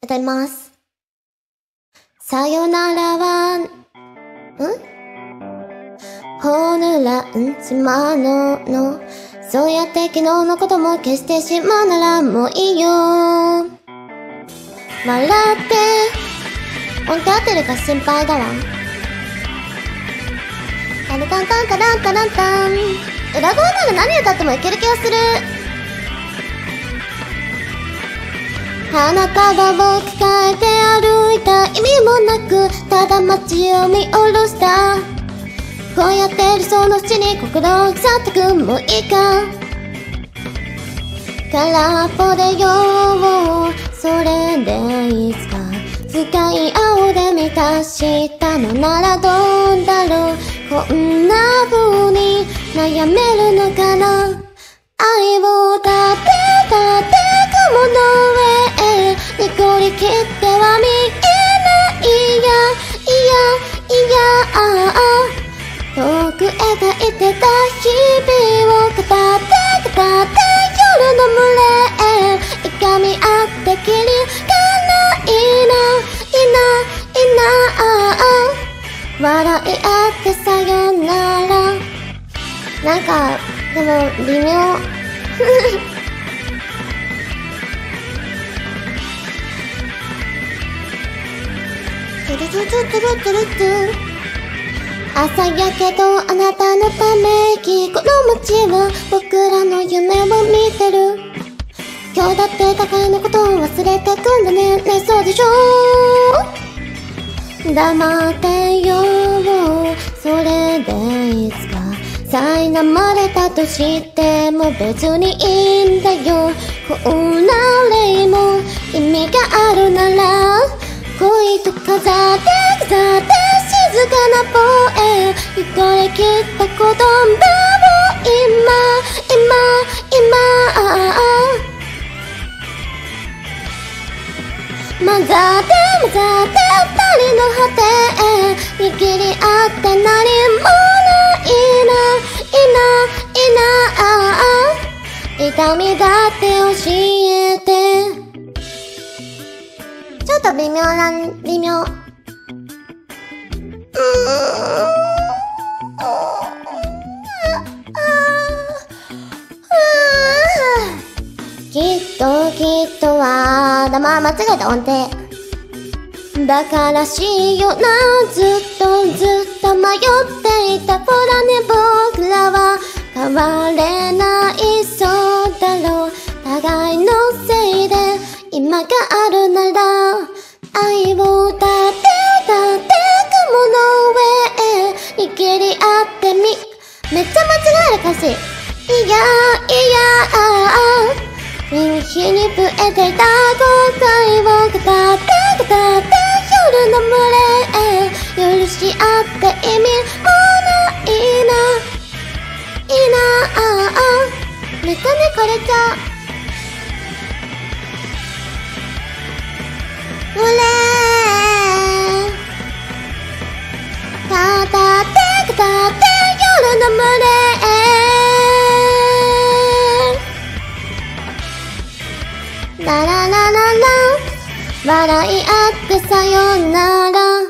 歌います。さよならは、ん？ほぬらんしまのの。そうやって昨日のことも消してしまうならもういいよ。笑って。音程合ってるか心配だわ。タンタンタンタランタランタン。裏声なら何歌ってもいける気がする。花束を抱えて歩いた意味もなくただ街を見下ろした。こうやって理想の縁に心を腐ってくもいいか。空っぽでようそれでいつか深い青で満たしたのならどうだろう。こんな風に悩めるのかな。ては見えないやいやいやああ遠く描いてた日々を語って語って夜の群れへいかみ合ってきりがないないないな笑い合ってさよなら。なんかでも微妙。トゥトゥトゥトゥトゥ朝焼けとあなたのため息この街は僕らの夢を見てる。今日だって高いのことを忘れてくんだね。ねそうでしょ黙ってよ。それでいつか苛まれたとしても別にいいんだよ。こんな例も意味があるなら。恋と飾って飾って静かなポエゆとりきった言葉を今今今混ざって混ざって二人の果てへ握り合って何もないないないない痛みだって教えてと微妙な、微妙。きっときっとは、だまあ間違えた音程。だからしいよな、ずっとずっと迷っていたほらね、僕らは変われないそうだろう。互いのせいで今があるなら愛を立て立て雲の上へ握り合ってみめっちゃ間違える歌詞。いやいや日に日に増えていた後悔を語って語って夜の群れへ。許し合って語って語って夜の群れ。ラララララ笑い合ってさよなら。